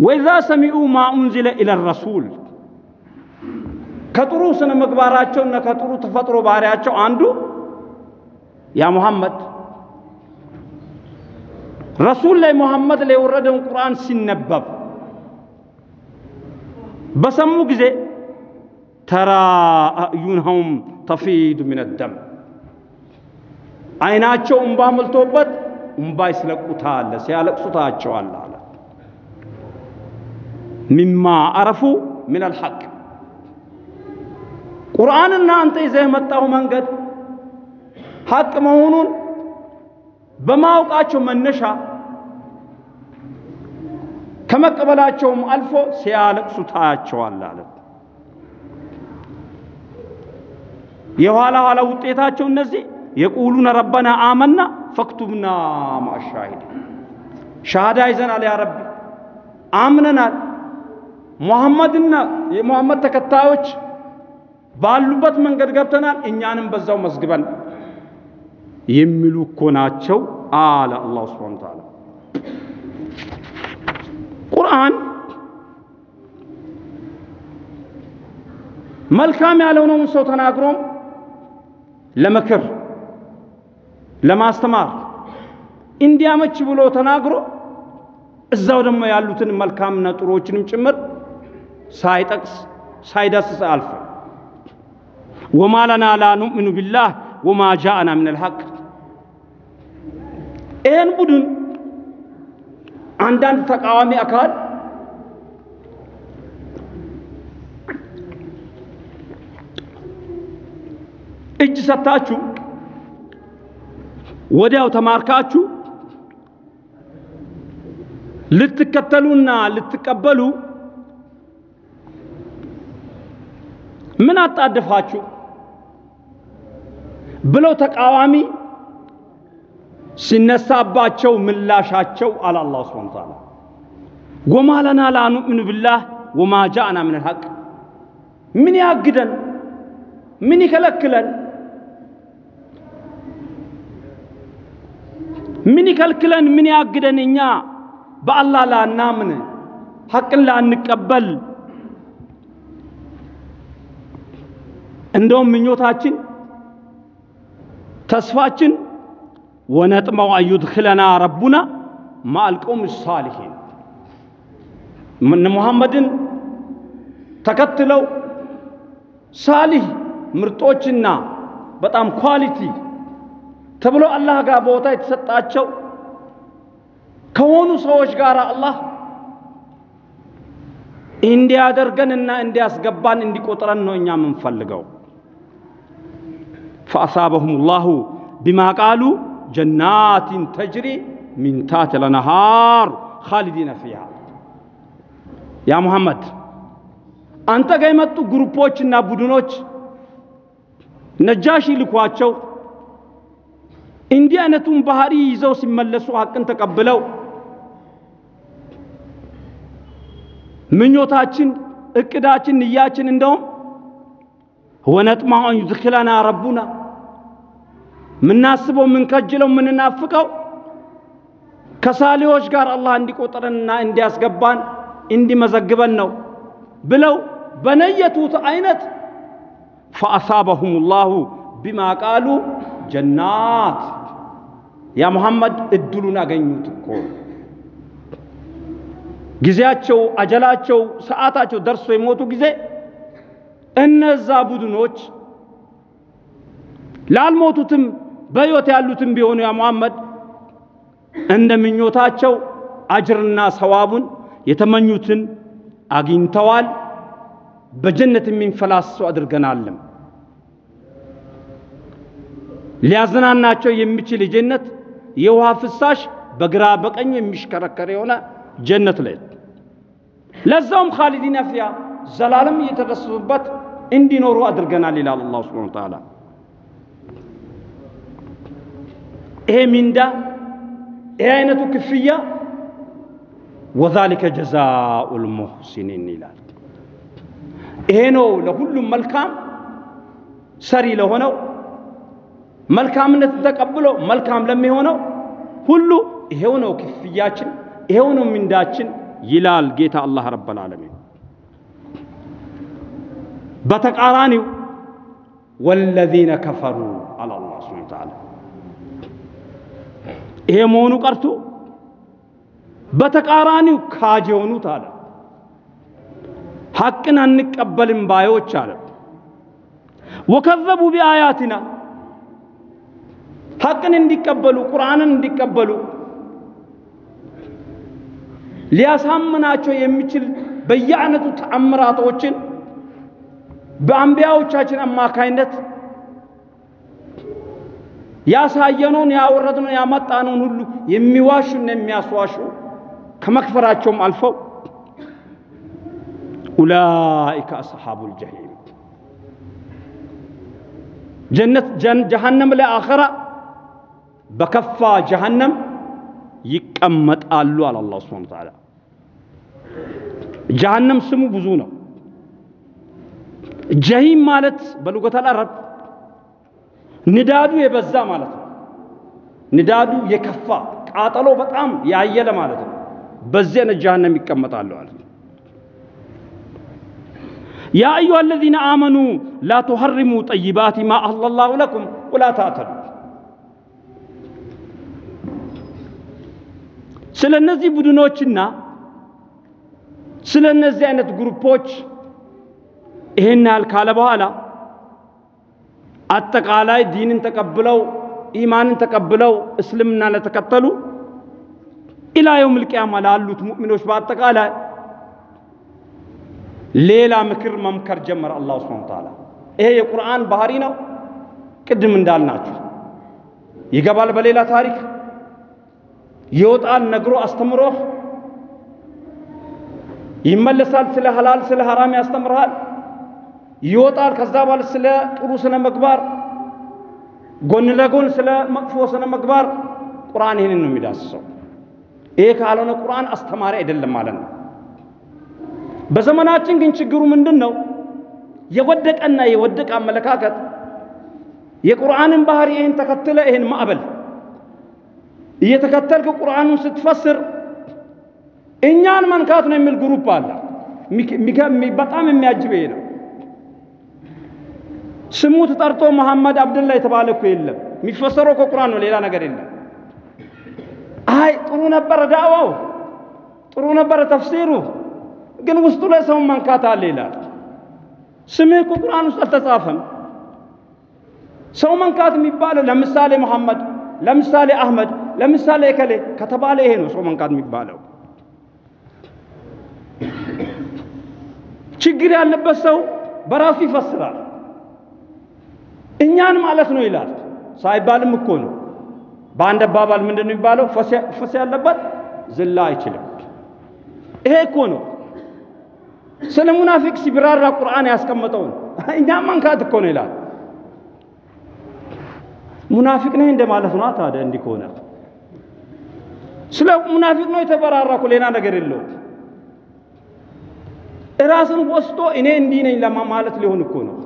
ወኢዛ ሰሚዑ ማ ኡንዚለ ኢለ ረሱል። ከጥሩ ስነ ምግባራቸውና ከጥሩ ተፈጥሮ ባህሪያቸው አንዱ ያ ሙሐመድ። ረሱል ላይ ሙሐመድ ላይ የወረደውን ቁርአን ሲነበብ በሰሙ ጊዜ ተራ አዕዩንሁም ተፊዱ ሚነ ደም። አይናቸው እምባ ሞልቶበት እምባ ይስለቁታል፣ ሲያለቅሱታቸዋል አለ። ሚማ አረፉ ምን አልሐቅ ቁርአንና አንተ ይዘህ የመጣው መንገድ ሐቅ መሆኑን በማወቃቸው መነሻ ከመቀበላቸውም አልፎ ሲያለቅሱ ታያቸዋል አለ። የኋላ ኋላ ውጤታቸው እነዚህ የቁሉነ ረበና አመና ፈክቱብና ማሻሂድ። ሻሃዳ ይዘናል፣ ያ ረቢ። አምነናል፣ ሙሐመድና የሙሐመድ ተከታዮች ባሉበት መንገድ ገብተናል፣ እኛንም በዛው መዝግበን የሚሉ እኮ ናቸው አለ አላሁ ሱብሓነሁ ወተዓላ። ቁርአን መልካም ያልሆነውን ሰው ተናግሮም ለምክር ለማስተማር እንዲያመች ብሎ ተናግሮ እዛው ደግሞ ያሉትን መልካምና ጥሩዎችንም ጭምር ሳይጠቅስ ሳይዳስስ አልፈ። ወማ ለና ላ ኑእሚኑ ቢላህ ወማ ጃአና ምን አልሐቅ ይህን ቡድን አንዳንድ ተቃዋሚ አካል እጅ ሰጥታችሁ ወዲያው ተማርካችሁ ልትከተሉና ልትቀበሉ ምን አጣድፋችሁ? ብለው ተቃዋሚ ሲነሳባቸው ምላሻቸው አለ አላህ ሱብሓነሁ ወተዓላ። ወማ ለና ላ ኑእሚኑ ቢላህ ወማ ጃአና ምን አልሐቅ ምን ያግደን? ምን ይከለክለን? ምን ይከልክለን ምን ያግደን? እኛ በአላህ ላናምን ሐቅን ላንቀበል እንደውም ምኞታችን ተስፋችን ወነጥመው አን ዩድኽለና ረቡና ማአልቀውም ሳሊሒን ሙሐመድን ተከትለው ሳሊህ ምርጦችና በጣም ኳሊቲ ተብሎ አላህ ጋር ቦታ የተሰጣቸው ከሆኑ ሰዎች ጋር አላህ እንዲያደርገንና እንዲያስገባን እንዲቆጥረን ነው እኛ የምንፈልገው። ፈአሳበሁም ላሁ ቢማ ቃሉ ጀናትን ተጅሪ ሚን ታሕት ለነሃር ኻሊዲነ ፊሃ። ያ ሙሐመድ አንተ ጋር የመጡ ግሩፖችና ቡድኖች ነጃሺ ልኳቸው እንዲህ አይነቱን ባህሪ ይዘው ሲመለሱ ሐቅን ተቀብለው ምኞታችን፣ እቅዳችን፣ ንያችን እንደውም ወነጥማዑ አን ዩድኽለና ረቡና ምናስበው ምንከጅለው ምንናፍቀው ከሳሊዎች ጋር አላህ እንዲቆጥረንና እንዲያስገባን እንዲመዘግበን ነው ብለው በነየቱት አይነት ፈአሳበሁም ላሁ ቢማ ቃሉ ጀናት። ያ ሙሐመድ እድሉን አገኙት እኮ። ጊዜያቸው፣ አጀላቸው፣ ሰዓታቸው ደርሶ የሞቱ ጊዜ እነዛ ቡድኖች ላልሞቱትም በሕይወት ያሉትም ቢሆኑ ያ ሙሐመድ እንደ ምኞታቸው አጅርና ሰዋቡን የተመኙትን አግኝተዋል። በጀነት የሚንፈላሰሱ አድርገናልም። ሊያዝናናቸው የሚችል የጀነት የውሃ ፍሳሽ በግራ በቀኝ የሚሽከረከር የሆነ ጀነት ላይ ለዛውም ኻሊዲነ ፊያ ዘላለም እየተደሰቱበት እንዲኖሩ አድርገናል ይላል አላሁ ሱብሓነሁ ወተዓላ። ይሄ ሚንዳ ይሄ አይነቱ ክፍያ ወዛሊከ ጀዛኡል ሙሕሲኒን ይላል። ይሄ ነው ለሁሉም መልካም ሰሪ ለሆነው መልካምነትን ተቀብሎ መልካም ለሚሆነው ሁሉ ይሄው ነው ክፍያችን፣ ይሄው ነው ሚንዳችን፣ ይላል ጌታ አላህ ረበል ዓለሚን። በተቃራኒው ወለዚነ ከፈሩ አለ አላህ ይሄ መሆኑ ቀርቶ በተቃራኒው ካጅ የሆኑት አለ። ሐቅን አንቀበልም ባዮች አለ። ወከዘቡ ቢአያቲና ሐቅን እንዲቀበሉ ቁርአንን እንዲቀበሉ ሊያሳምናቸው የሚችል በየአይነቱ ተአምራቶችን በአንቢያዎቻችን አማካይነት ያሳየነውን ያወረድነውን ያመጣነውን ሁሉ የሚዋሹና የሚያስዋሹ ከመክፈራቸውም አልፈው ኡላኢከ አስሓቡል ጀሂም ጀነት ጀሃነም ላይ አኸራ በከፋ ጀሃነም ይቀመጣሉ አለ አላህ ሱብሓነሁ ወተዓላ። ጀሃነም ስሙ ብዙ ነው። ጀሂም ማለት በሉገተል አረብ ንዳዱ የበዛ ማለት ነው። ንዳዱ የከፋ ቃጠሎ በጣም ያየለ ማለት ነው። በዚህ አይነት ጀሃነም ይቀመጣሉ ማለት ነው። ያ አዩሃ አለዚነ አመኑ ላ ቱሐሪሙ ጠይባቲ ማ አህለላሁ ለኩም ወላ ታዕተዱ። ስለ እነዚህ ቡድኖችና ስለ እነዚህ አይነት ግሩፖች ይህን ያህል ካለ በኋላ አጠቃላይ ዲንን ተቀብለው ኢማንን ተቀብለው እስልምና ለተከተሉ ኢላ የውም ልቅያማ ላሉት ሙእሚኖች በአጠቃላይ ሌላ ምክር መምከር ጀመረ አላህ ሱብሓነሁ ወተዓላ። ይሄ የቁርአን ባህሪ ነው። ቅድም እንዳልናችሁ ይገባል በሌላ ታሪክ ይወጣል ነግሮ አስተምሮ ይመለሳል። ስለ ሐላል ስለ ሐራም ያስተምርሃል። ይወጣል። ከዛ በኋላ ስለ ጥሩ ስነ ምግባር ጎን ለጎን ስለ መጥፎ ስነ ምግባር ቁርአን ይህንን ነው የሚዳስሰው። ይሄ ካልሆነ ቁርአን አስተማሪ አይደለም ማለት ነው። በዘመናችን ግን ችግሩ ምንድን ነው? የወደቀና የወደቀ አመለካከት የቁርአንን ባህሪ ይህን ተከትለ ይህን ማዕበል እየተከተልክ ቁርአኑን ስትፈስር እኛን መንካት ነው የሚል ግሩፕ አለ። በጣም የሚያጅብ ይሄ ነው። ስሙ ተጠርቶ መሐመድ አብደላ የተባለ እኮ የለም። የሚፈሰረው ከቁርአን ነው፣ ሌላ ነገር የለም። አይ ጥሩ ነበረ ዳዕዋው፣ ጥሩ ነበረ ተፍሲሩ፣ ግን ውስጡ ላይ ሰውን መንካት አለ ይላል። ስምህ እኮ ቁርአን ውስጥ አልተጻፈም። ሰው መንካት የሚባለው ለምሳሌ መሐመድ፣ ለምሳሌ አህመድ፣ ለምሳሌ እከሌ ከተባለ ይሄ ነው ሰው መንካት የሚባለው። ችግር ያለበት ሰው በራሱ ይፈስራል። እኛን ማለት ነው ይላል። ሳይባልም እኮ ነው። በአንድ አባባል ምንድን ነው የሚባለው? ፈስ ያለበት ዝላ አይችልም። ይሄ እኮ ነው ስለ ሙናፊቅ ሲብራራ ቁርአን ያስቀመጠውን እኛም መንካት እኮ ነው ይላል። ሙናፊቅ ነህ እንደ ነው ታዲያ። እንዲህ ከሆነ ስለ ሙናፊቅ ነው የተበራራ እኮ ሌላ ነገር የለውም። እራስን ወስዶ እኔ እንዲህ ነኝ ለማለት ሊሆን እኮ ነው።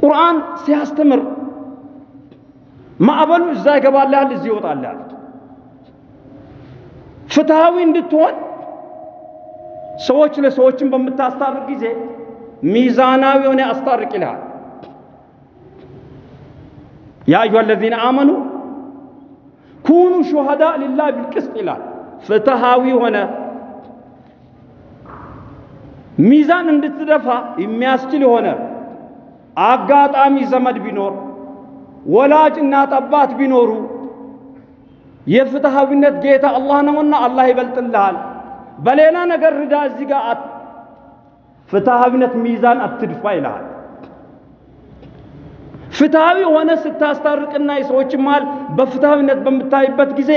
ቁርአን ሲያስተምር ማዕበሉ እዛ ይገባልሃል፣ እዚህ ይወጣልሃል። ፍትሃዊ እንድትሆን ሰዎች ለሰዎችን በምታስታርቅ ጊዜ ሚዛናዊ የሆነ አስታርቅ ይልሃል። ያ አዩሃ አለዚነ አመኑ ኩኑ ሹሃዳ ሊላህ ቢልቅስጥ ይላል። ፍትሃዊ ሆነ ሚዛን እንድትደፋ የሚያስችል የሆነ አጋጣሚ ዘመድ ቢኖር ወላጅ እናት አባት ቢኖሩ የፍትሃዊነት ጌታ አላህ ነውና አላህ ይበልጥልሃል። በሌላ ነገር ርዳ እዚህ ጋር ፍትሃዊነት ሚዛን አትድፋ ይልሃል። ፍትሃዊ ሆነ ስታስታርቅና የሰዎች መሃል በፍትሃዊነት በምታይበት ጊዜ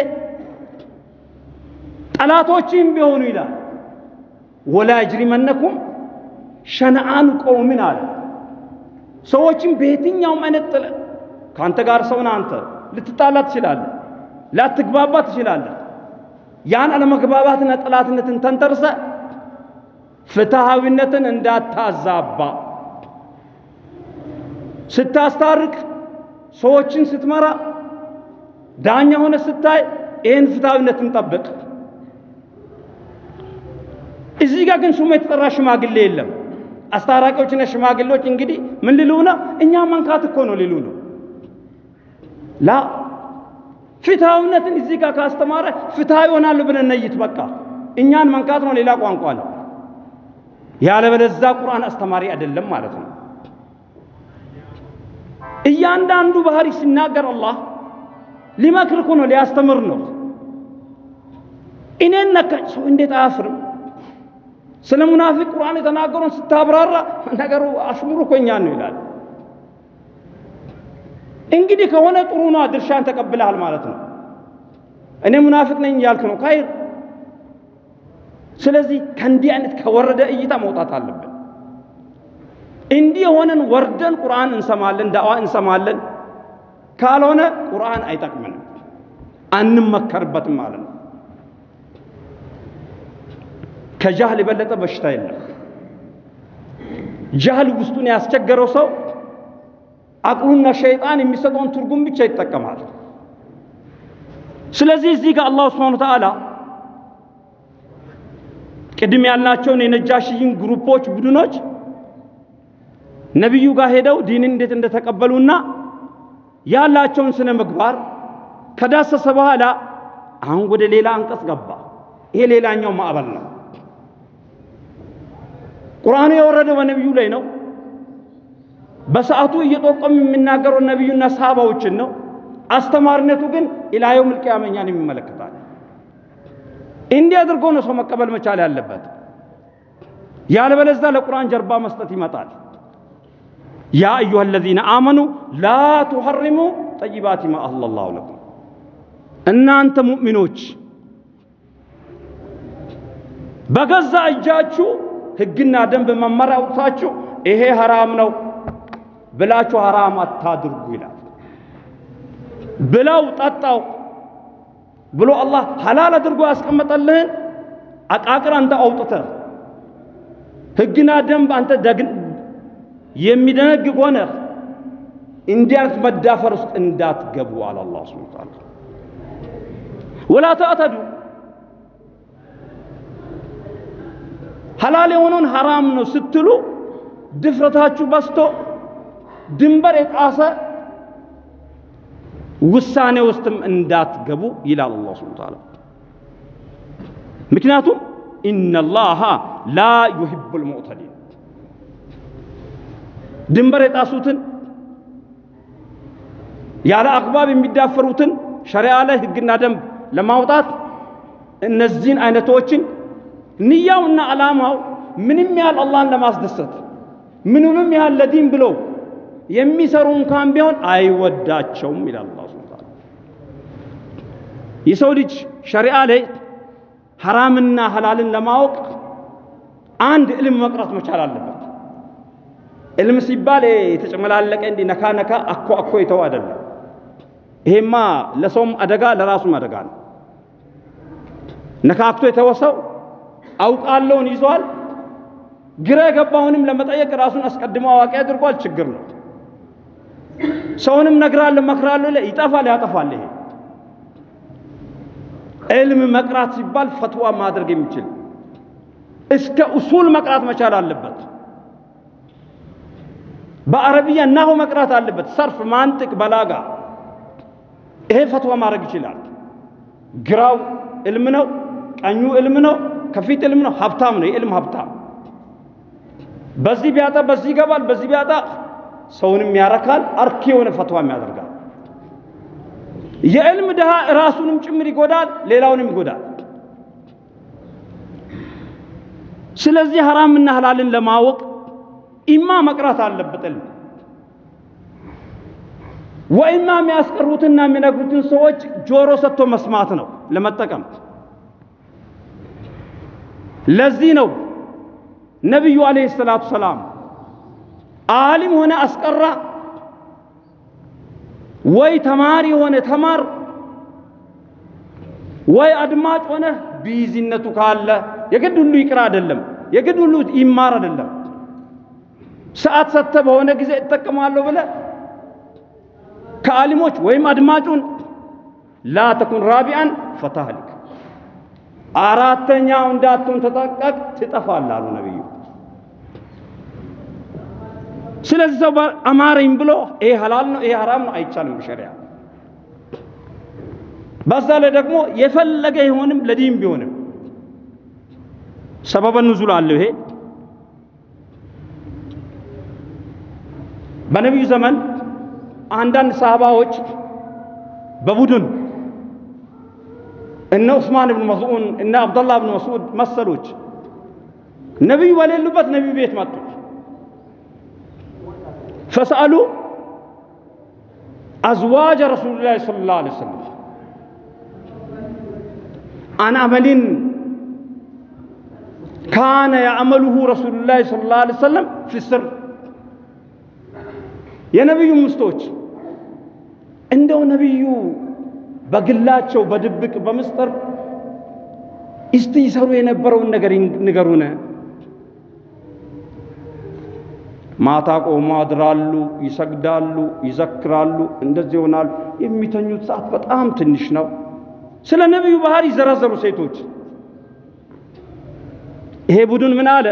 ጠላቶችህም ቢሆኑ ይላል ወላ ይጅሪመነኩም ሸነአኑ ቀውምን አለ ሰዎችን በየትኛውም አይነት ጥለ ከአንተ ጋር ሰውን አንተ ልትጣላ ትችላለህ፣ ላትግባባ ትችላለህ። ያን አለመግባባትና ጠላትነትን ተንተርሰ ፍትሃዊነትን እንዳታዛባ ስታስታርቅ፣ ሰዎችን ስትመራ፣ ዳኛ ሆነ ስታይ ይህን ፍትሃዊነትን ጠብቅ። እዚህ ጋር ግን ስሙ የተጠራ ሽማግሌ የለም። አስታራቂዎችና ሽማግሌዎች እንግዲህ ምን ሊሉ ነው? እኛ መንካት እኮ ነው ሊሉ ነው። ላ ፍትሃዊነትን እዚህ ጋር ካስተማረ ፍትሃዊ ይሆናሉ ብለን ነይት። በቃ እኛን መንካት ነው፣ ሌላ ቋንቋ ነው። ያለበለዛ ቁርአን አስተማሪ አይደለም ማለት ነው። እያንዳንዱ ባህሪ ሲናገር አላህ ሊመክር እኮ ነው፣ ሊያስተምር ነው። እኔን ነካኝ ሰው እንዴት አያፍርም? ስለ ሙናፊቅ ቁርአን የተናገረውን ስታብራራ ነገሩ አሽሙሩ እኛን ነው ይላል። እንግዲህ ከሆነ ጥሩ ነው፣ ድርሻን ተቀብለሃል ማለት ነው። እኔ ሙናፊቅ ነኝ እያልክ ነው ካይር። ስለዚህ ከእንዲህ አይነት ከወረደ እይታ መውጣት አለብን። እንዲህ የሆነን ወርደን ቁርአን እንሰማለን፣ ዳዋ እንሰማለን። ካልሆነ ቁርአን አይጠቅምንም፣ አንመከርበትም ማለት ነው። ከጃህል የበለጠ በሽታ የለም። ጃህል ውስጡን ያስቸገረው ሰው አቅሉና ሸይጣን የሚሰጠውን ትርጉም ብቻ ይጠቀማል። ስለዚህ እዚህ ጋር አላሁ ስብሓነሁ ወተዓላ ቅድም ያልናቸውን የነጃሽይን ግሩፖች ቡድኖች ነቢዩ ጋር ሄደው ዲንን እንዴት እንደተቀበሉና ያላቸውን ስነ ምግባር ከዳሰሰ በኋላ አሁን ወደ ሌላ አንቀጽ ገባ። ይሄ ሌላኛው ማዕበል ነው። ቁርአኑ የወረደው በነቢዩ ላይ ነው። በሰዓቱ እየጠቆም የሚናገረው ነቢዩና ሰሃባዎችን ነው። አስተማሪነቱ ግን ኢላየው ምልቅያመ የሚመለከታል። እንዲህ አድርጎ ነው ሰው መቀበል መቻል ያለበት። ያለበለዚያ ለቁርአን ጀርባ መስጠት ይመጣል። ያ አዩሃ አለዚነ አመኑ ላ ቱሐሪሙ ጠይባቲ ማ አህለላሁ ለኩም፣ እናንተ ሙእሚኖች በገዛ እጃችሁ ሕግና ደንብ መመሪያ አውጥታችሁ ይሄ ሐራም ነው ብላችሁ ሐራም አታድርጉ ይላል። ብለው ጠጣው ብሎ አላህ ሐላል አድርጎ ያስቀመጠልህን አቃቅር አንተ አውጥተህ ሕግና ደንብ አንተ የሚደነግግ ሆነ እንዲህ አይነት መዳፈር ውስጥ እንዳትገቡ አለ አላህ ሱብሓነሁ ወተዓላ። ወላ ተዕተዱ ሐላል የሆነውን ሐራም ነው ስትሉ ድፍረታችሁ በስቶ ድንበር የጣሰ ውሳኔ ውስጥም እንዳትገቡ ይላል አላህ ሱብሓነሁ ወተዓላ። ምክንያቱም ኢነላሃ ላ ዩሂቡል ሙዕተዲን ድንበር የጣሱትን ያለ አግባብ የሚዳፈሩትን ሸሪዓ ላይ ህግና ደንብ ለማውጣት እነዚህን አይነቶችን ንያውና ዓላማው ምንም ያህል አላህን ለማስደሰት ምኑንም ያህል ለዲን ብለው የሚሰሩ እንኳን ቢሆን አይወዳቸውም ይላል አላህ ሱብሓነሁ ወተዓላ። የሰው ልጅ ሸሪዓ ላይ ሐራምና ሐላልን ለማወቅ አንድ ዕልም መቅራት መቻል አለበት። ዕልም ሲባል የተጨመላለቀ እንዲህ ነካ ነካ አኮ አኮ የተው አይደለም። ይሄማ ለሰውም አደጋ ለራሱም አደጋ ነው። ነካክቶ የተወሰው አውቃለውን ይዟል። ግራ የገባውንም ለመጠየቅ ራሱን አስቀድሞ አዋቂ አድርጓል። ችግር ነው። ሰውንም ነግራለሁ መክራለሁ ይጠፋል፣ ያጠፋል። ይሄ ዕልም መቅራት ሲባል ፈትዋ ማድረግ የሚችል እስከ ኡሱል መቅራት መቻል አለበት። በአረብያ ናሁ መቅራት አለበት። ሰርፍ፣ ማንጥቅ፣ በላጋ ይሄ ፈትዋ ማድረግ ይችላል። ግራው ዕልም ነው፣ ቀኙ ዕልም ነው፣ ከፊት ዕልም ነው። ሀብታም ነው፣ የዕልም ሀብታም። በዚህ ቢያጣ በዚህ ይገባል፣ በዚህ ቢያጣ ሰውንም ያረካል፣ አርኪ የሆነ ፈትዋም ያደርጋል። የዕልም ድሃ ራሱንም ጭምር ይጎዳል፣ ሌላውንም ይጎዳል። ስለዚህ ሐራምና ሐላልን ለማወቅ ኢማ መቅራት አለበት ዕልም ወኢማ የሚያስቀሩትና የሚነግሩትን ሰዎች ጆሮ ሰጥቶ መስማት ነው ለመጠቀም። ለዚህ ነው ነቢዩ አለይሂ ሰላቱ ሰላም ዓሊም ሆነ አስቀራ ወይ ተማሪ ሆነ ተማር ወይ አድማጭ ሆነ ቢዚነቱ ካለ የግድ ሁሉ ይቅራ አይደለም፣ የግድ ሁሉ ይማር አይደለም። ሰዓት ሰጥተ በሆነ ጊዜ እጠቀማለሁ ብለ ከዓሊሞች ወይም አድማጩን ላ ተኩን ራቢአን ፈታህሊክ አራተኛው እንዳትሆን ተጠንቀቅ፣ ትጠፋለህ አሉ ነቢዩ። ስለዚህ አማረኝ ብሎ ይሄ ሐላል ነው ይሄ ሐራም ነው አይቻልም በሸሪያ። በዛ ላይ ደግሞ የፈለገ ይሆንም ለዲን ቢሆንም ሰበበ ኑዙል አለው። ይሄ በነቢዩ ዘመን አንዳንድ ሰሃባዎች በቡድን እነ ዑስማን ብን መስዑን እነ አብደላህ ብን መስዑድ መሰሎች ነቢዩ በሌሉበት ነቢዩ ቤት መጡ። ፈስአሉ አዝዋጅ ረሱሉላህ ሰለላሁ ዐለይሂ ወሰለም አን አመሊን ካነ ያዕመሉሁ ረሱሉላህ ሰለላሁ ዐለይሂ ወሰለም ፊ ስር የነቢዩ ምስቶች እንደው ነቢዩ በግላቸው በድብቅ በምስጢር እስቲ ይሰሩ የነበረውን ነገር ንገሩን። ማታ ቆሞ አድራሉ፣ ይሰግዳሉ፣ ይዘክራሉ፣ እንደዚህ ይሆናሉ። የሚተኙት ሰዓት በጣም ትንሽ ነው። ስለ ነቢዩ ባህሪ ዘረዘሩ ሴቶች። ይሄ ቡድን ምን አለ?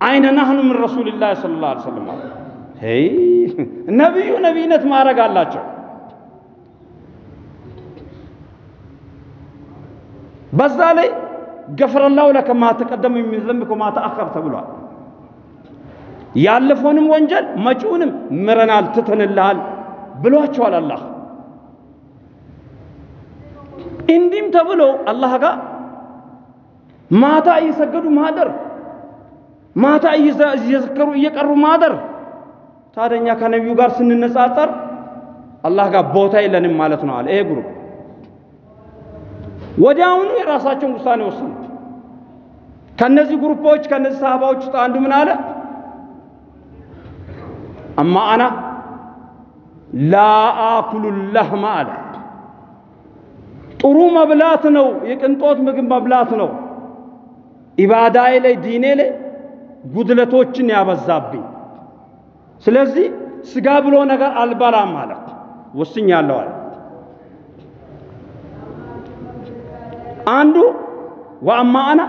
አይነ ናህኑ ምን ረሱልላህ ሰለላሁ ዐለይሂ ወሰለም ነቢዩ ነቢይነት ማድረግ አላቸው። በዛ ላይ ገፈረላሁ ለከ ማ ተቀደመ ሚን ዘንቢከ ወማ ተአኸር ተብሏል። ያለፈውንም ወንጀል መጪውንም ምረናል ትተንልሃል ብሏቸዋል አላህ። እንዲህም ተብሎ አላህ ጋር ማታ እየሰገዱ ማደር፣ ማታ እየዘከሩ እየቀሩ ማደር። ታደኛ ከነቢዩ ጋር ስንነጻጸር አላህ ጋር ቦታ የለንም ማለት ነው አለ ይሄ ግሩፕ። ወዲያውኑ የራሳቸውን ውሳኔ ወሰኑ። ከነዚህ ግሩፖች ከነዚህ ሰሃባዎች ውስጥ አንዱ ምን አለ? አማ አና ላ አኩሉ ለህማ አለ። ጥሩ መብላት ነው፣ የቅንጦት ምግብ መብላት ነው። ኢባዳዬ ላይ ዲኔ ላይ ጉድለቶችን ያበዛብኝ። ስለዚህ ስጋ ብሎ ነገር አልበላም አለ። ወስኛለሁ አለ። አንዱ ወአማ አና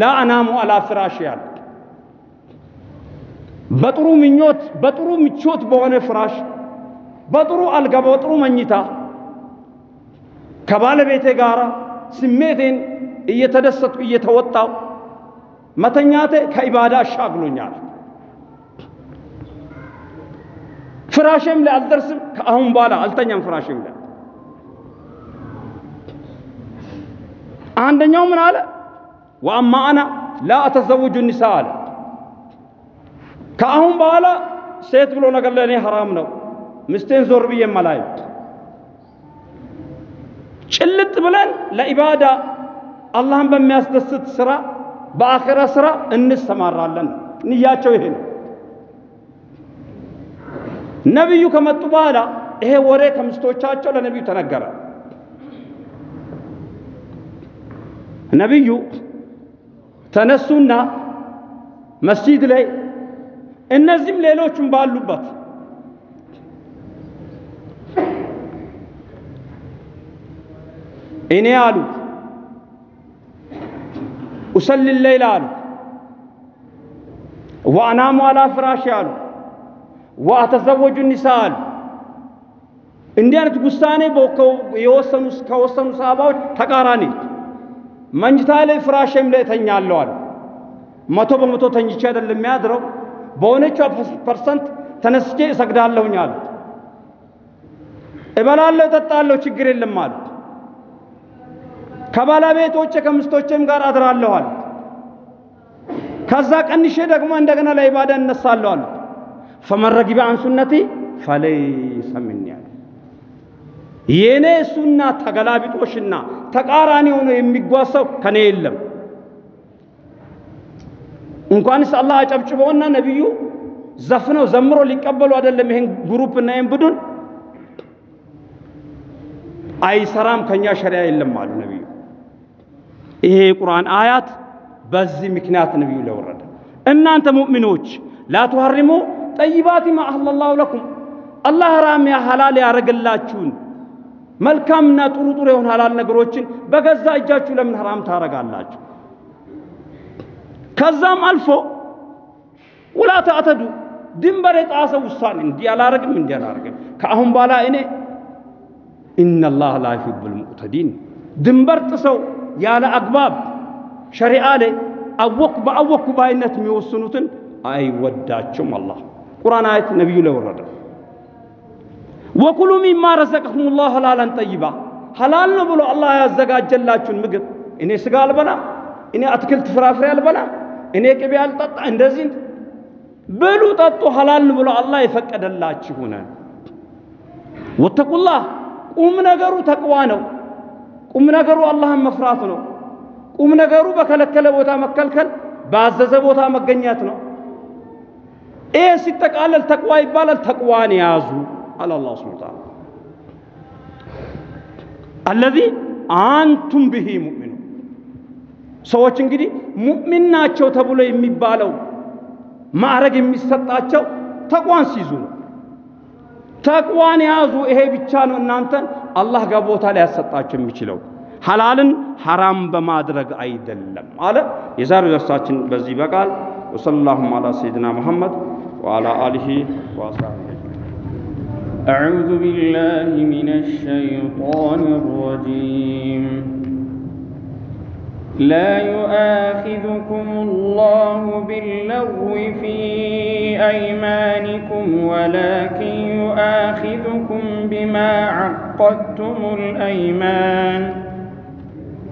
ላ አናሙ አላ ፍራሽ ያለ በጥሩ ምኞት በጥሩ ምቾት በሆነ ፍራሽ በጥሩ አልጋ በጥሩ መኝታ ከባለቤቴ ጋር ስሜቴን እየተደሰቱ እየተወጣው መተኛቴ ከኢባዳ አሻግሎኛል። ፍራሽም ላይ አልደርስም። ከአሁን በኋላ አልተኛም ፍራሽም ላይ አንደኛው ምን አለ? ወአማ አና ላ አተዘውጁ ኒሳ አለ። ከአሁን በኋላ ሴት ብሎ ነገር ለእኔ ሐራም ነው። ምስቴን ዞር ብዬ መላይ ጭልጥ ብለን ለኢባዳ አላህን በሚያስደስት ስራ በአኺራ ስራ እንሰማራለን። ንያቸው ይሄ ነው። ነቢዩ ከመጡ በኋላ ይሄ ወሬ ከምስቶቻቸው ለነቢዩ ተነገረ። ነቢዩ ተነሱና መስጂድ ላይ እነዚህም ሌሎቹም ባሉበት እኔ አሉ ኡሰሊ ሌይላ አሉ ወአናሙ አላ ፍራሽ አሉ ወአተዘወጁ ኒሳ አሉ። እንዲህ አይነት ውሳኔ የወሰኑ ከወሰኑ ሰሃባዎች ተቃራኒ መኝታ ላይ ፍራሽም ላይ እተኛለሁ አሉ። መቶ በመቶ ተኝቼ አይደለም የሚያድረው በሆነቿ percent ተነስቼ እሰግዳለሁኝ አሉ። እበላለሁ፣ እጠጣለሁ፣ ችግር የለም አሉ። ከባለቤቶቼ ከሚስቶቼም ጋር አድራለሁ አሉ። ከዛ ቀንሼ ደግሞ እንደገና ለኢባዳ እነሳለሁ አሉ። فمن رغب عن سنتي ፈለይሰ የኔ ሱና ተገላቢጦሽና ተቃራኒ ሆኖ የሚጓዝ ሰው ከኔ የለም። እንኳንስ አላህ አጨብጭበውና ነቢዩ ዘፍነው ዘምሮ ሊቀበሉ አይደለም ይሄን ግሩፕ እና ይሄን ቡድን አይሰራም፣ ከኛ ሸሪያ የለም አሉ ነቢዩ። ይሄ የቁርአን አያት በዚህ ምክንያት ነቢዩ ለወረደ እናንተ ሙእሚኖች ላቱሐሪሙ ጠይባቲ ማ አህለላሁ ለኩም አላህ ሐራም ያ ሐላል ያረገላችሁን መልካምና ጥሩ ጥሩ የሆኑ ሐላል ነገሮችን በገዛ እጃችሁ ለምን ሐራም ታረጋላችሁ? ከዛም አልፎ ውላ ተዕተዱ ድንበር የጣሰ ውሳኔ እንዲህ አላረግም እንዲህ አላረግም ከአሁን በኋላ እኔ ኢነላህ ላ ዩሂቡል ሙዕተዲን ድንበር ጥሰው ያለ አግባብ ሸሪዓ ላይ አወኩ በአወኩ ባይነት የሚወስኑትን አይወዳቸውም። አላህ ቁርአን አየት ነቢዩ ላይ ወረደ። ወኩሉ ሚማ ረዘቀኩም ላህ ሐላላን ጠይባ ሐላል ነው ብሎ አላህ ያዘጋጀላችሁን ምግብ እኔ ስጋ አልበላም፣ እኔ አትክልት ፍራፍሬ አልበላም፣ እኔ ቅቤ አልጠጣ እንደዚህ ብሉ ጠጡ ሐላል ብሎ አላህ የፈቀደላችሁን ወተቁላህ ቁም ነገሩ ተቅዋ ነው። ቁም ነገሩ አላህን መፍራት ነው። ቁም ነገሩ በከለከለ ቦታ መከልከል፣ ባዘዘ ቦታ መገኘት ነው። ይሄ ሲጠቃለል ተቅዋ ይባላል። ተቅዋን ያዙ አለ አላህ ሱብሓነሁ ወተዓላ አለዚ አንቱም ብሂ ሙእሚኑ ሰዎች እንግዲህ ሙእሚን ናቸው ተብሎ የሚባለው ማዕረግ የሚሰጣቸው ተቅዋን ሲይዙ ነው። ተቅዋን ያዙ። ይሄ ብቻ ነው እናንተን አላህ ጋር ቦታ ላይ ያሰጣቸው የሚችለው ሐላልን ሐራም በማድረግ አይደለም አለ። የዛሬው ደርሳችን በዚህ በቃል ወሰለላሁ ዐላ ሰይድና ሙሐመድ ወዐላ አሊሂ ወአስሐቢሂ أعوذ بالله من الشيطان الرجيم. لا يؤاخذكم الله باللغو في أيمانكم ولكن يؤاخذكم بما عقدتم الأيمان.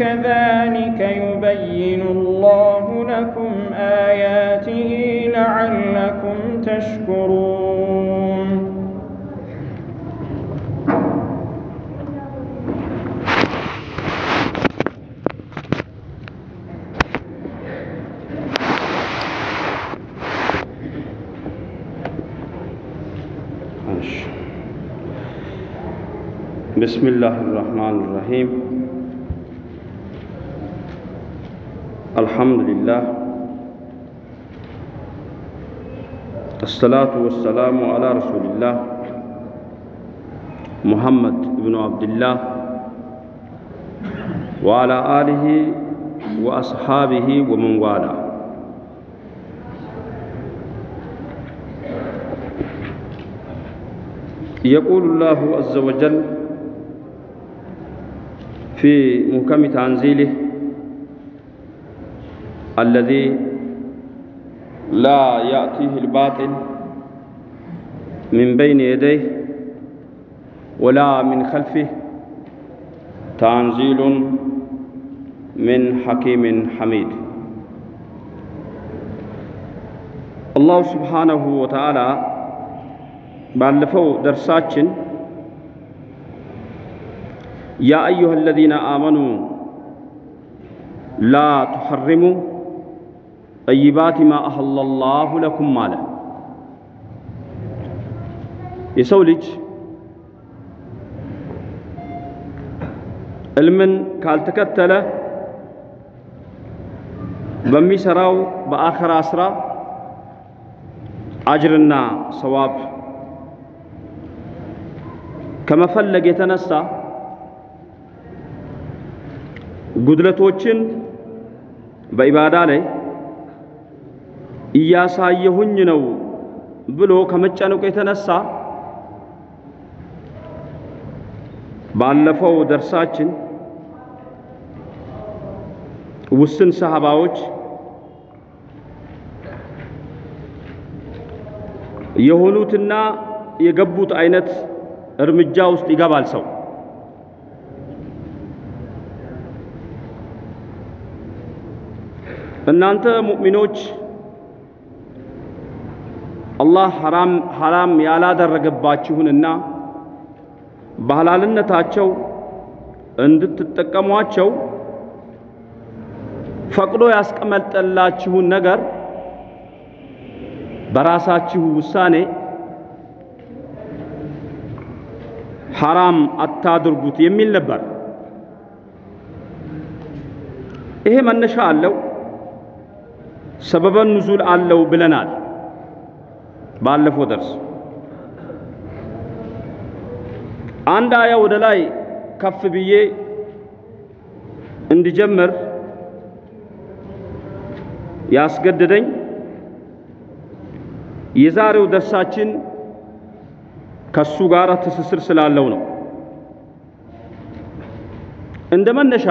كذلك يبين الله لكم آياته لعلكم تشكرون. بسم الله الرحمن الرحيم. الحمد لله الصلاة والسلام على رسول الله محمد بن عبد الله وعلى آله وأصحابه ومن والاه. يقول الله عز وجل في محكم تنزيله الذي لا يأتيه الباطل من بين يديه ولا من خلفه تنزيل من حكيم حميد الله سبحانه وتعالى ባለፈው ደርሳችን ያ አዩሃ አለዚነ አመኑ ላ ቱሐሪሙ ጠይባት ማ አሐለ ላሁ ለኩም አለ። የሰው ልጅ ዕልምን ካልተከተለ በሚሰራው በአኸራ ስራ አጅርና ሰዋብ ከመፈለግ የተነሳ ጉድለቶችን በኢባዳ ላይ እያሳየሁኝ ነው ብሎ ከመጨነቁ የተነሳ ባለፈው ደርሳችን ውስን ሰሃባዎች የሆኑትና የገቡት አይነት እርምጃ ውስጥ ይገባል ሰው። እናንተ ሙእሚኖች አላህ ሐራም ሐራም ያላደረገባችሁንና በሐላልነታቸው እንድትጠቀሟቸው ፈቅዶ ያስቀመጠላችሁን ነገር በራሳችሁ ውሳኔ ሐራም አታድርጉት የሚል ነበር። ይሄ መነሻ አለው፣ ሰበበን ኑዙል አለው ብለናል ባለፈው ደርስ። አንድ አያ ወደ ላይ ከፍ ብዬ እንዲጀምር ያስገደደኝ የዛሬው ደርሳችን ከሱ ጋር ትስስር ስላለው ነው። እንደ መነሻ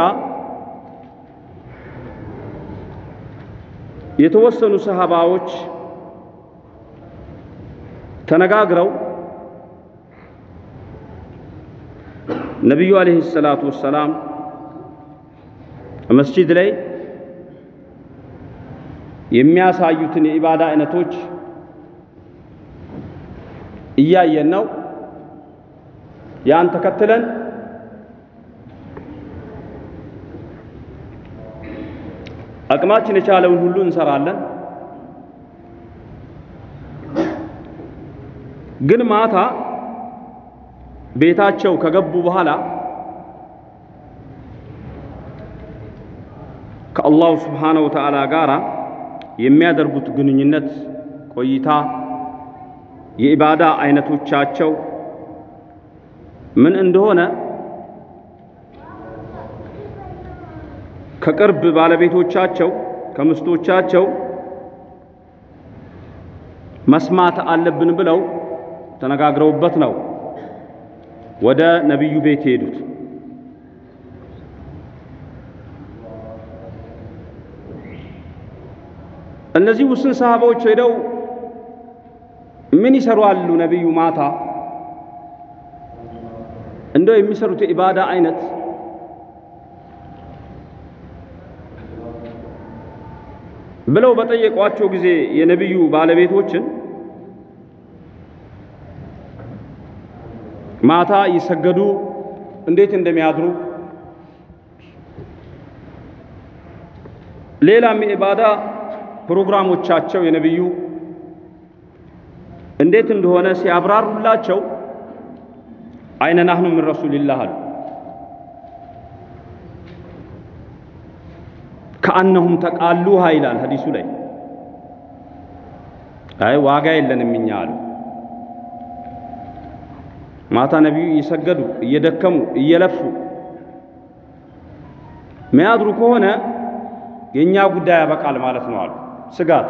የተወሰኑ ሰሃባዎች ተነጋግረው ነቢዩ አለይሂ ሰላቱ ወሰላም መስጂድ ላይ የሚያሳዩትን የኢባዳ አይነቶች እያየን ነው። ያን ተከትለን አቅማችን የቻለውን ሁሉ እንሰራለን። ግን ማታ ቤታቸው ከገቡ በኋላ ከአላሁ ስብሓነሁ ወተዓላ ጋር የሚያደርጉት ግንኙነት ቆይታ የኢባዳ አይነቶቻቸው ምን እንደሆነ ከቅርብ ባለቤቶቻቸው ከምስቶቻቸው መስማት አለብን ብለው ተነጋግረውበት ነው ወደ ነቢዩ ቤት የሄዱት። እነዚህ ውስን ሰሃባዎች ሄደው ምን ይሰሯሉ? ነቢዩ ማታ እንደው የሚሰሩት የኢባዳ አይነት ብለው በጠየቋቸው ጊዜ የነቢዩ ባለቤቶችን ማታ ይሰገዱ እንዴት እንደሚያድሩ ሌላም የኢባዳ ፕሮግራሞቻቸው የነቢዩ እንዴት እንደሆነ ሲያብራሩላቸው አይነ ናህኑ ምን ረሱልላህ አሉ። ከአነሁም ተቃሉሃ ይላል ሐዲሱ ላይ። አይ ዋጋ የለንም እኛ አሉ። ማታ ነቢዩ እየሰገዱ እየደከሙ እየለፉ ሚያድሩ ከሆነ የእኛ ጉዳይ ያበቃል ማለት ነው አሉ። ስጋት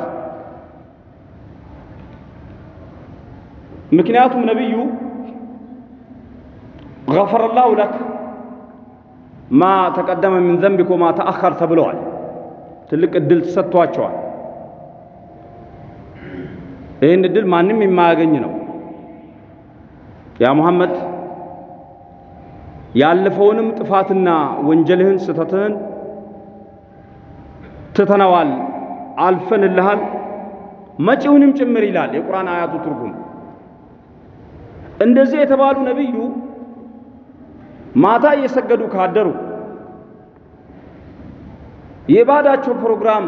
ምክንያቱም ነቢዩ ገፈረላሁ ለክ ማ ተቀደመ ሚን ዘንቢክ ወማ ተአኸር ተብለዋል። ትልቅ እድል ተሰጥቷቸዋል። ይህን እድል ማንም የማያገኝ ነው። ያ ሙሐመድ ያለፈውንም ጥፋትና ወንጀልህን ስተትህን ትተነዋል፣ አልፈንልሃል፣ መጪውንም ጭምር ይላል የቁርአን አያቱ ትርጉም። እንደዚህ የተባሉ ነቢዩ ማታ እየሰገዱ ካደሩ የባዳቸው ፕሮግራም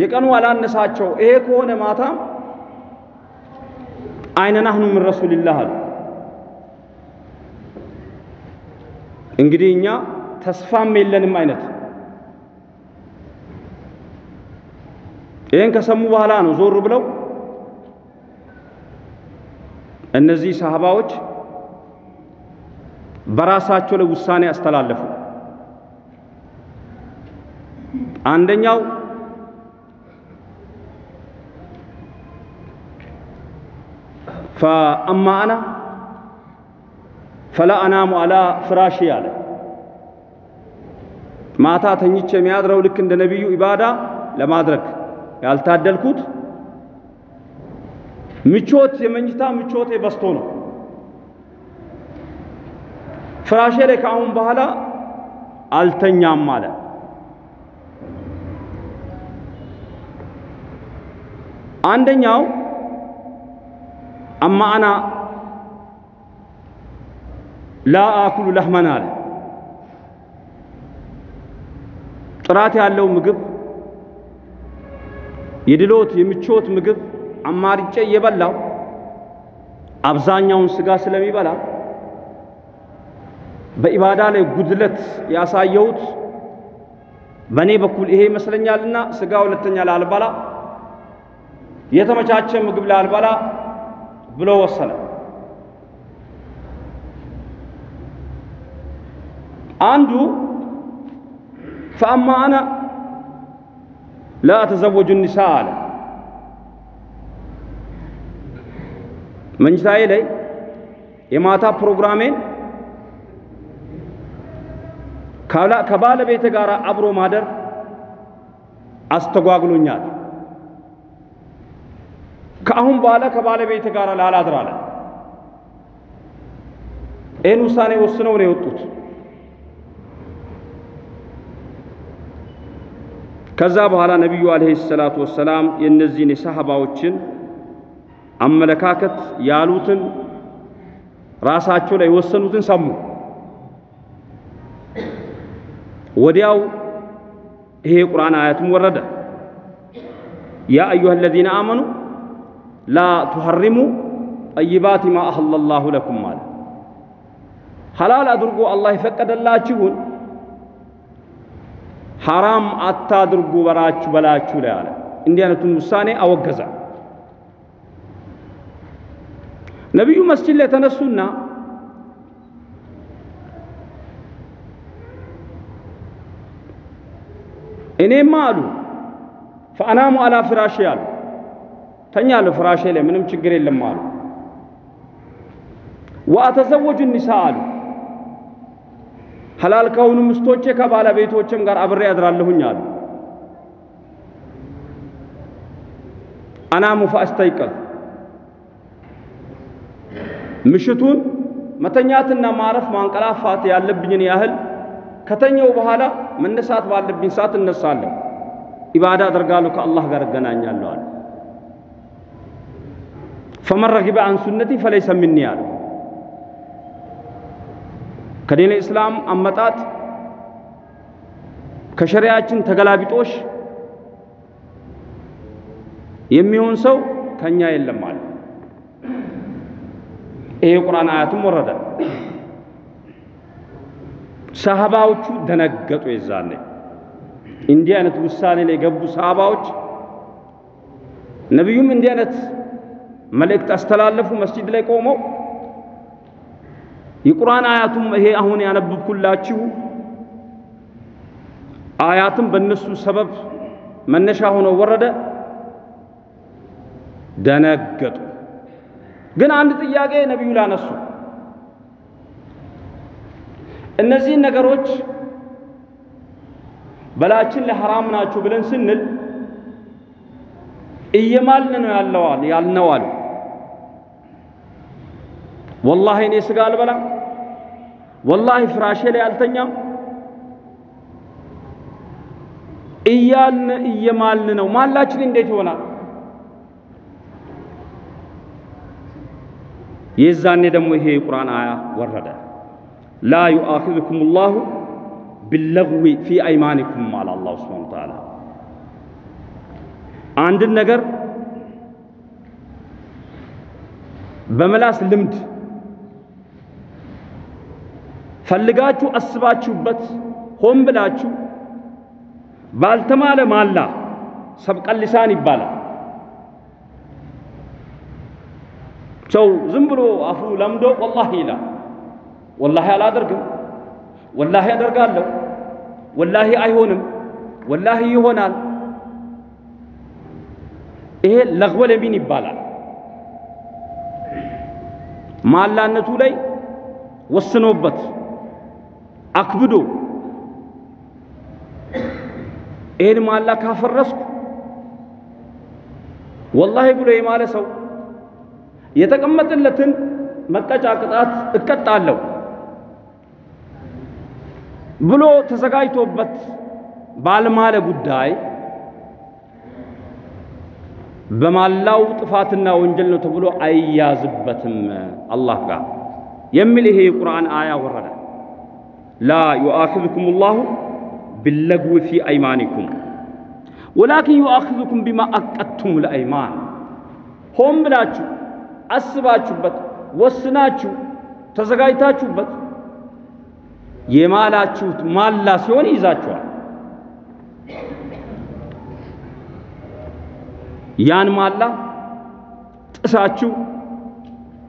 የቀኑ አላነሳቸው ይሄ ከሆነ ማታ አይነ ናህኑ ምን ረሱልላህ አሉ። እንግዲህ እኛ ተስፋም የለንም አይነት ይህን ከሰሙ በኋላ ነው ዞር ብለው እነዚህ ሰሃባዎች በራሳቸው ላይ ውሳኔ አስተላለፉ። አንደኛው ፈአማ አና ፈላ አናሙ አላ ፍራሺ አለ። ማታ ተኝቼ የሚያድረው ልክ እንደ ነቢዩ ኢባዳ ለማድረግ ያልታደልኩት ምቾት የመኝታ ምቾቴ በስቶ ነው። ፍራሼ ላይ ከአሁን በኋላ አልተኛም አለ። አንደኛው አማ አና ላ አኩሉ ለህመን አለ። ጥራት ያለው ምግብ የድሎት የምቾት ምግብ አማርጬ እየበላው አብዛኛውን ስጋ ስለሚበላ በኢባዳ ላይ ጉድለት ያሳየሁት በእኔ በኩል ይሄ ይመስለኛልና ስጋ ሁለተኛ ላልበላ የተመቻቸ ምግብ ላልበላ ብሎ ወሰነ። አንዱ ፈአማ አነ ላ አተዘወጁ ኒሳ አለ። መኝታዬ ላይ የማታ ፕሮግራሜን ከባለቤት ጋር አብሮ ማደር አስተጓግሎኛል። ከአሁን በኋላ ከባለቤት ጋር ላላድር አለ። ይህን ውሳኔ ወስነው ነው የወጡት። ከዛ በኋላ ነቢዩ አለይሂ ሰላቱ ወሰላም የእነዚህን የሰሃባዎችን አመለካከት ያሉትን ራሳቸው ላይ የወሰኑትን ሰሙ። ወዲያው ይሄ የቁርአን አያትም ወረደ። ያ አዩሃ አለዚነ አመኑ ላ ቱሐሪሙ ጠይባት ማ አህለ ላሁ ለኩም አለ። ሐላል አድርጎ አላህ የፈቀደላችሁን ሐራም አታድርጉ በላችሁ በላችሁ ላይ አለ። እንዲህ አይነቱን ውሳኔ አወገዘ። ነቢዩ መስጂድ ላይ ተነሱና እኔማ አሉ ፈአናሙ አላ ፍራሼ አሉ ተኛለሁ ፍራሼ ላይ ምንም ችግር የለም አሉ። ወአተዘወጁ ኒሳ አሉ ሐላል ከሆኑ ምስቶቼ ከባለቤቶችም ጋር አብሬ ያድራለሁኝ አሉ። አናሙ ፈአስተይቀዝ ምሽቱን መተኛትና ማረፍ ማንቀላፋት ያለብኝን ያህል ከተኛው በኋላ መነሳት ባለብኝ ሰዓት እነሳለሁ፣ ኢባዳ አደርጋለሁ፣ ከአላህ ጋር እገናኛለሁ አለ። ፈመን ረጊበ አን ሱነቲ ፈለይሰ ሚኒ አሉ። ከዲን እስላም አመጣጥ ከሸሪያችን ተገላቢጦሽ የሚሆን ሰው ከኛ የለም አለ። ይሄ የቁርአን አያትም ወረደ። ሰሃባዎቹ ደነገጡ። የዛኔ እንዲህ አይነት ውሳኔ ላይ የገቡ ሰሃባዎች ነቢዩም እንዲህ አይነት መልእክት አስተላለፉ። መስጂድ ላይ ቆመው የቁርአን አያቱም ይሄ አሁን ያነበብኩላችሁ አያትም በእነሱ ሰበብ መነሻ ሆነው ወረደ። ደነገጡ። ግን አንድ ጥያቄ ነቢዩ ላነሱ እነዚህን ነገሮች በላችን ለሐራም ናቸው ብለን ስንል እየማልን ነው አሉ። ወላሂ እኔ ስጋ አልበላም፣ ወላሂ ፍራሼ ላይ አልተኛም እያልን እየማልን ነው። ማላችን እንዴት ይሆናል? የዛኔ ደግሞ ይሄ የቁርአን አያ ወረደ። ላ ዩአኺዙኩም ላሁ ቢለግዊ ፊ አይማኒኩም አለ አላሁ ስብሓነ ወተዓላ። አንድን ነገር በመላስ ልምድ ፈልጋችሁ አስባችሁበት ሆን ብላችሁ ባልተማለ ማላ ሰብቀል ሊሳን ይባላል። ሰው ዝም ብሎ አፉ ለምዶ ወላሂ ይላል። ወላሂ አላደርግም፣ ወላሂ አደርጋለሁ፣ ወላሂ አይሆንም፣ ወላሂ ይሆናል። ይሄ ለግወል የሚን ይባላል። ማላነቱ ላይ ወስኖበት አክብዶ ይሄን ማላ ካፈረስኩ ወላሂ ብሎ የማለ ሰው የተቀመጠለትን መቀጫ ቅጣት እቀጣለሁ ብሎ ተዘጋጅቶበት ባልማለ ጉዳይ በማላው ጥፋትና ወንጀል ነው ተብሎ አይያዝበትም አላህ ጋር የሚል ይሄ የቁርአን አያ ወረደ። ላ ዩአኺዙኩም ላሁ ቢለግዊ ፊ አይማኒኩም ወላኪን ዩአኽዙኩም ቢማ አቀድቱም ለአይማን ሆን ብላችሁ አስባችሁበት ወስናችሁ ተዘጋጅታችሁበት የማላችሁት ማላ ሲሆን ይይዛችኋል። ያን ማላ ጥሳችሁ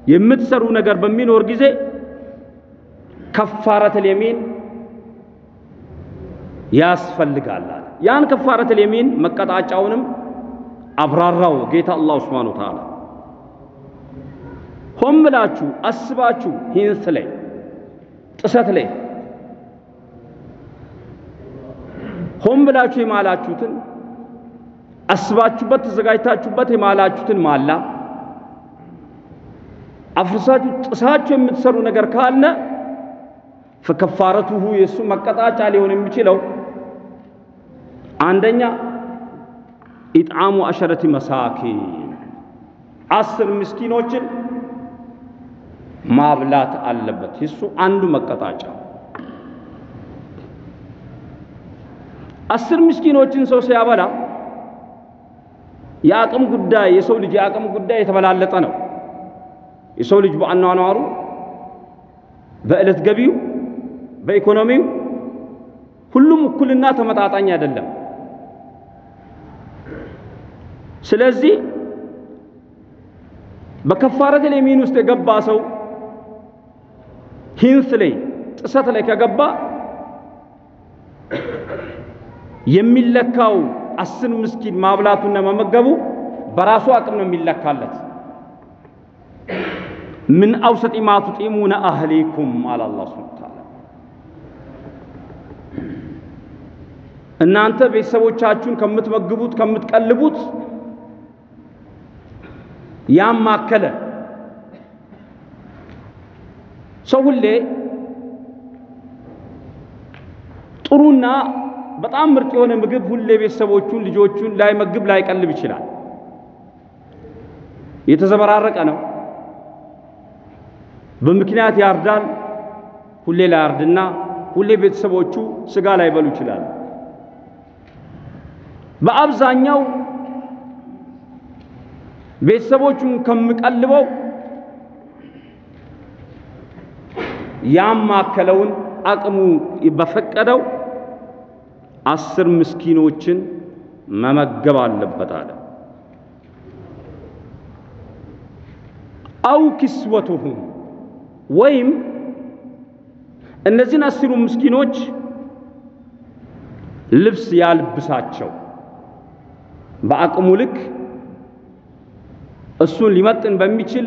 የምትሰሩ ነገር በሚኖር ጊዜ ከፋረተል የሚን ያስፈልጋል። ያን ከፋረተል የሚን መቀጣጫውንም አብራራው ጌታ አላሁ ሱብሓነሁ ወተዓላ። ሆን ብላችሁ አስባችሁ ሂንስ ላይ ጥሰት ላይ ሆን ብላችሁ የማላችሁትን አስባችሁበት ተዘጋጅታችሁበት የማላችሁትን ማላ አፍርሳችሁ ጥሳችሁ የምትሰሩ ነገር ካለ ፈከፋረቱሁ የእሱ መቀጣጫ ሊሆን የሚችለው አንደኛ ኢጥዓሙ አሸረቲ መሳኪን አስር ምስኪኖችን ማብላት አለበት። የሱ አንዱ መቀጣጫ። አስር ምስኪኖችን ሰው ሲያበላ የአቅም ጉዳይ የሰው ልጅ የአቅም ጉዳይ የተበላለጠ ነው። የሰው ልጅ በአኗኗሩ በዕለት ገቢው በኢኮኖሚው ሁሉም እኩልና ተመጣጣኝ አይደለም። ስለዚህ በከፋረት የሚን ውስጥ የገባ ሰው ሂንስ ላይ ጥሰት ላይ ከገባ የሚለካው አስር ምስኪን ማብላቱና መመገቡ በራሱ አቅም ነው የሚለካለት። ምን አውሰጢ ማ ቱጢሙነ አህሊኩም አለ አላህ ሱብሓነሁ ወተዓላ። እናንተ ቤተሰቦቻችሁን ከምትመግቡት ከምትቀልቡት ያማከለ ሰው ሁሌ ጥሩና በጣም ምርጥ የሆነ ምግብ ሁሌ ቤተሰቦቹን ልጆቹን ላይመግብ ላይቀልብ ይችላል። የተዘበራረቀ ነው። በምክንያት ያርዳል፣ ሁሌ ላያርድና ሁሌ ቤተሰቦቹ ስጋ ላይበሉ ይችላል። በአብዛኛው ቤተሰቦቹን ከምቀልበው ያማከለውን አቅሙ በፈቀደው አስር ምስኪኖችን መመገብ አለበት አለ። አው ኪስወቱሁም ወይም እነዚህን አስሩ ምስኪኖች ልብስ ያልብሳቸው በአቅሙ ልክ እሱን ሊመጥን በሚችል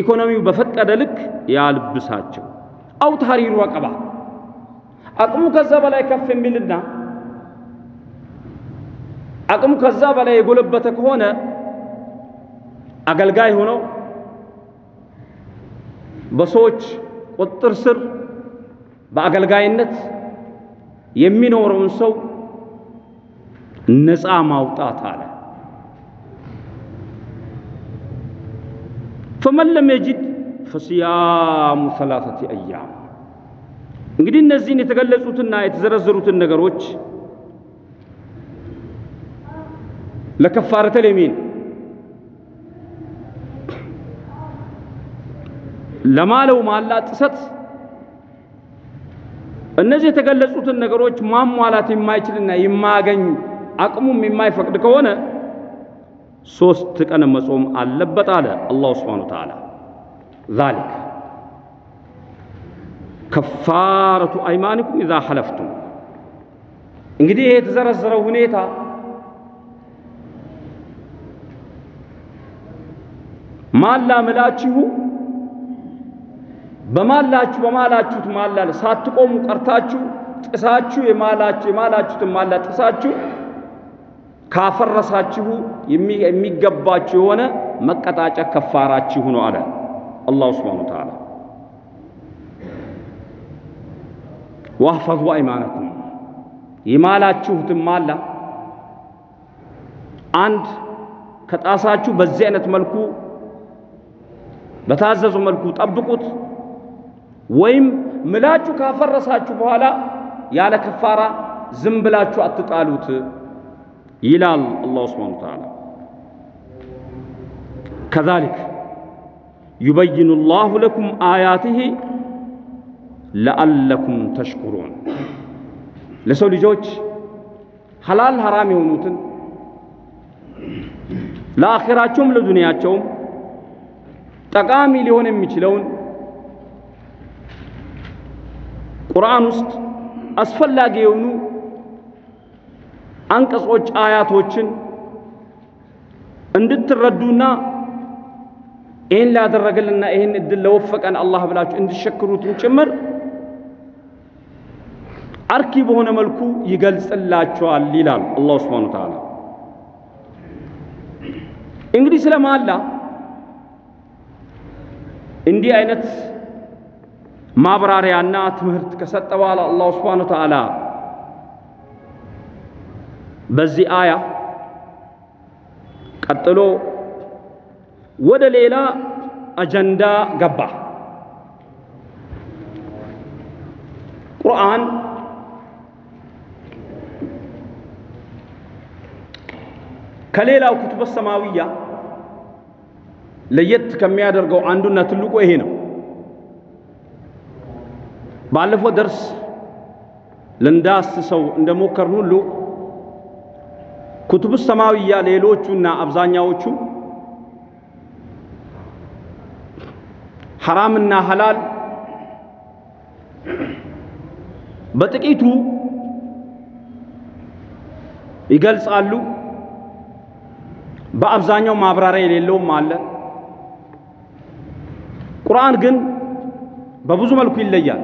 ኢኮኖሚው በፈቀደ ልክ ያልብሳቸው። አው ታሪሩ ረቀባ አቅሙ ከዛ በላይ ከፍ የሚልና አቅሙ ከዛ በላይ የጎለበተ ከሆነ አገልጋይ ሆነው በሰዎች ቁጥጥር ስር በአገልጋይነት የሚኖረውን ሰው ነፃ ማውጣት አለ። ፈመን ለም የጅድ ፈስያሙ ሰላሰቲ አያም። እንግዲህ እነዚህን የተገለጹትና የተዘረዘሩትን ነገሮች ለከፋረተል የሚን ለማለው ማላ ጥሰት እነዚህ የተገለጹትን ነገሮች ማሟላት የማይችልና የማያገኝ አቅሙም የማይፈቅድ ከሆነ ሶስት ቀን መጾም አለበት አለ አላሁ ስብሓነ ወተዓላ። ዛሊክ ከፋረቱ አይማኒኩም ኢዛ ሐለፍቱም። እንግዲህ ይሄ የተዘረዘረው ሁኔታ ማላ ምላችሁ በማላችሁ በማላችሁት ማላ ሳትቆሙ ቀርታችሁ ጥሳችሁ የማላችሁ የማላችሁትን ማላ ጥሳችሁ ካፈረሳችሁ የሚገባችሁ የሆነ መቀጣጫ ከፋራችሁ ነው አለ አላሁ ስብሓነ ወተዓላ። ዋህፈዙ አይማነኩም የማላችሁትን ማላ አንድ ከጣሳችሁ በዚህ አይነት መልኩ በታዘዙ መልኩ ጠብቁት። ወይም ምላችሁ ካፈረሳችሁ በኋላ ያለ ከፋራ ዝም ብላችሁ አትጣሉት ይላል አላሁ ስብሓነ ወተዓላ። ከዛሊክ ዩበይኑ ላሁ ለኩም አያቲሂ ለአለኩም ተሽኩሩን ለሰው ልጆች ሐላል ሐራም የሆኑትን ለአኼራቸውም ለዱንያቸውም ጠቃሚ ሊሆን የሚችለውን ቁርአን ውስጥ አስፈላጊ የሆኑ አንቀጾች አያቶችን እንድትረዱና ይህን ላደረገልና ይህን እድል ለወፈቀን አላህ ብላችሁ እንድሸክሩትም ጭምር አርኪ በሆነ መልኩ ይገልጽላቸዋል ይላል አላሁ ስብሓነ ወተዓላ። እንግዲህ ስለ መሐላ እንዲህ አይነት ማብራሪያና ትምህርት ከሰጠ በኋላ አላሁ ስብሓነ ወተዓላ በዚህ አያ ቀጥሎ ወደ ሌላ አጀንዳ ገባ። ቁርአን ከሌላው ኩቱበ ሰማዊያ ለየት ከሚያደርገው አንዱና ትልቁ ይሄ ነው። ባለፈው ደርስ ልንዳስሰው እንደሞከርን ሁሉ ኩቱብ ሰማዊያ ሌሎቹና አብዛኛዎቹ ሐራምና ሐላል በጥቂቱ ይገልጻሉ። በአብዛኛው ማብራሪያ የሌለውም አለ። ቁርአን ግን በብዙ መልኩ ይለያል።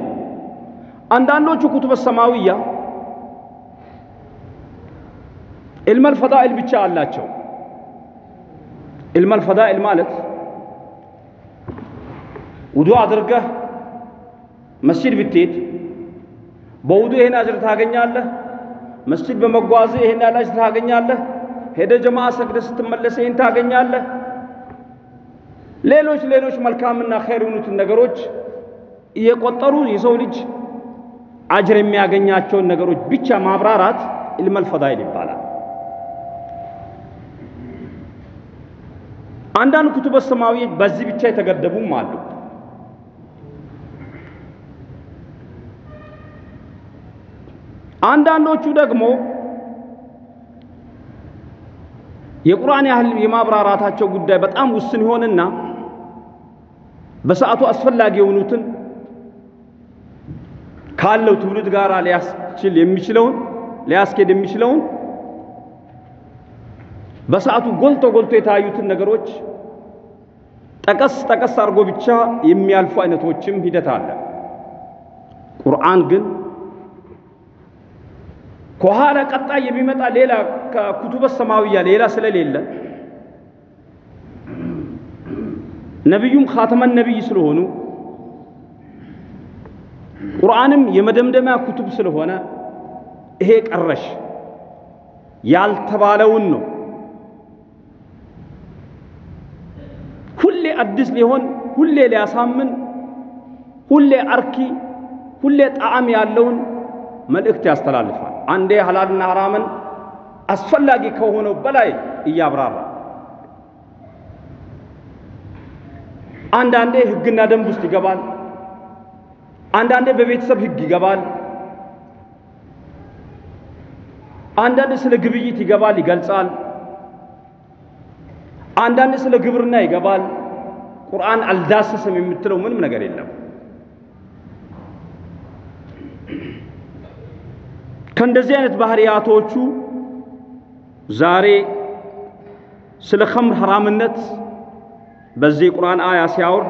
አንዳንዶቹ ኩቱበ ሰማዊያ ኢልመል ፈዳኢል ብቻ አላቸው። ኢልመል ፈዳኢል ማለት ውዱ አድርገህ መስጂድ ብትሄድ በውዱ ይሄን አጅር ታገኛለህ። መስጂድ በመጓዝ ይሄን ያህል አጅር ታገኛለህ። ሄደ ጀማዓ ሰግደ ስትመለስ ይሄን ታገኛለህ። ሌሎች ሌሎች መልካምና ኸይር የሆኑትን ነገሮች እየቆጠሩ የሰው ልጅ አጅር የሚያገኛቸውን ነገሮች ብቻ ማብራራት ኢልመል ፈዳኢል ይባላል። አንዳንድ ኩቱበ ሰማዊ በዚህ ብቻ የተገደቡም አሉ። አንዳንዶቹ ደግሞ የቁርአን ያህል የማብራራታቸው ጉዳይ በጣም ውስን ይሆንና በሰዓቱ አስፈላጊ የሆኑትን ካለው ትውልድ ጋር ሊያስችል የሚችለውን ሊያስኬድ የሚችለውን በሰዓቱ ጎልቶ ጎልቶ የታዩትን ነገሮች ጠቀስ ጠቀስ አድርጎ ብቻ የሚያልፉ አይነቶችም ሂደት አለ። ቁርአን ግን ከኋላ ቀጣይ የሚመጣ ሌላ ከኩቱበ ሰማዊያ ሌላ ስለሌለ ነቢዩም ኻተመን ነቢይ ስለሆኑ ቁርአንም የመደምደሚያ ኩቱብ ስለሆነ ይሄ ቀረሽ ያልተባለውን ነው ሁሌ አዲስ ሊሆን ሁሌ ሊያሳምን ሁሌ አርኪ ሁሌ ጣዕም ያለውን መልእክት ያስተላልፋል። አንዴ ሐላልና ሐራምን አስፈላጊ ከሆነው በላይ እያብራራ አንዳንዴ ሕግና ደንብ ውስጥ ይገባል። አንዳንዴ በቤተሰብ ሕግ ይገባል። አንዳንዴ ስለ ግብይት ይገባል፣ ይገልጻል። አንዳንዴ ስለ ግብርና ይገባል። ቁርአን አልዳሰሰም የምትለው ምንም ነገር የለም። ከእንደዚህ አይነት ባህሪያቶቹ ዛሬ ስለ ኸምር ሐራምነት በዚህ ቁርአን አያ ሲያወርድ